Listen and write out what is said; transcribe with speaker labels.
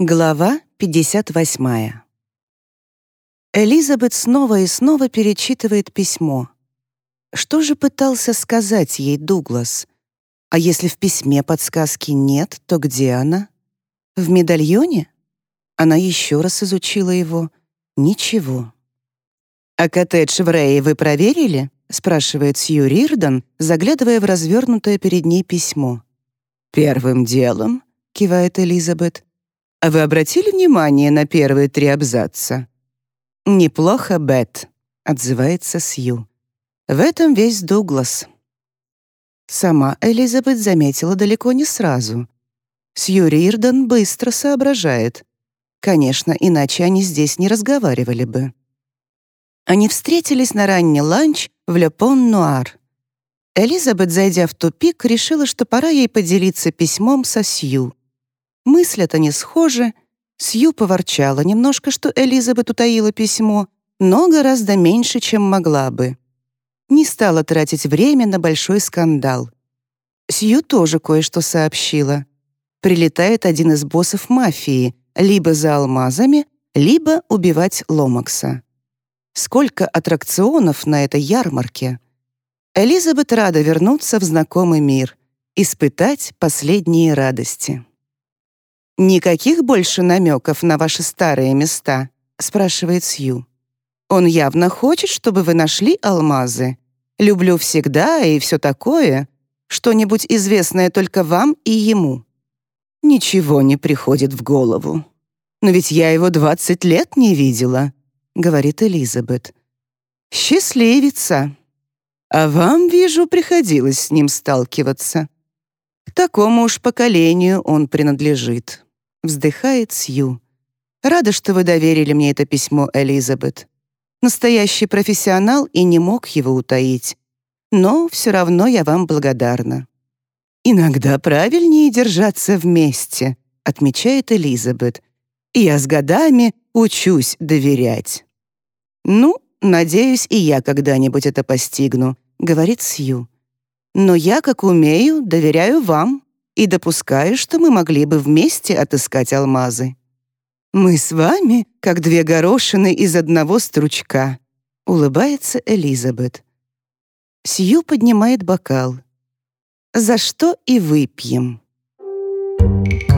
Speaker 1: Глава 58. Элизабет снова и снова перечитывает письмо. Что же пытался сказать ей Дуглас? А если в письме подсказки нет, то где она? В медальоне? Она еще раз изучила его. Ничего. «А коттедж в Рее вы проверили?» — спрашивает Сью Рирдон, заглядывая в развернутое перед ней письмо. «Первым делом», — кивает Элизабет, «а вы обратили внимание на первые три абзаца?» «Неплохо, Бет», — отзывается Сью. «В этом весь Дуглас». Сама Элизабет заметила далеко не сразу. Сью Рирдон быстро соображает. Конечно, иначе они здесь не разговаривали бы. Они встретились на ранний ланч в Ле Пон-Нуар. Элизабет, зайдя в тупик, решила, что пора ей поделиться письмом со Сью. Мысли-то не схожи. Сью поворчала немножко, что Элизабет утаила письмо, но гораздо меньше, чем могла бы. Не стала тратить время на большой скандал. Сью тоже кое-что сообщила. Прилетает один из боссов мафии, либо за алмазами, либо убивать Ломакса. Сколько аттракционов на этой ярмарке! Элизабет рада вернуться в знакомый мир, испытать последние радости. «Никаких больше намеков на ваши старые места?» — спрашивает Сью. «Он явно хочет, чтобы вы нашли алмазы. Люблю всегда и все такое. Что-нибудь известное только вам и ему». «Ничего не приходит в голову. Но ведь я его двадцать лет не видела», — говорит Элизабет. «Счастливица», а вам, вижу, приходилось с ним сталкиваться. К такому уж поколению он принадлежит. Вздыхает Сью. Рада, что вы доверили мне это письмо, Элизабет. Настоящий профессионал и не мог его утаить. Но все равно я вам благодарна. «Иногда правильнее держаться вместе», — отмечает Элизабет. «Я с годами учусь доверять». «Ну, «Надеюсь, и я когда-нибудь это постигну», — говорит Сью. «Но я, как умею, доверяю вам и допускаю, что мы могли бы вместе отыскать алмазы». «Мы с вами, как две горошины из одного стручка», — улыбается Элизабет. Сью поднимает бокал. «За что и выпьем». Thank you.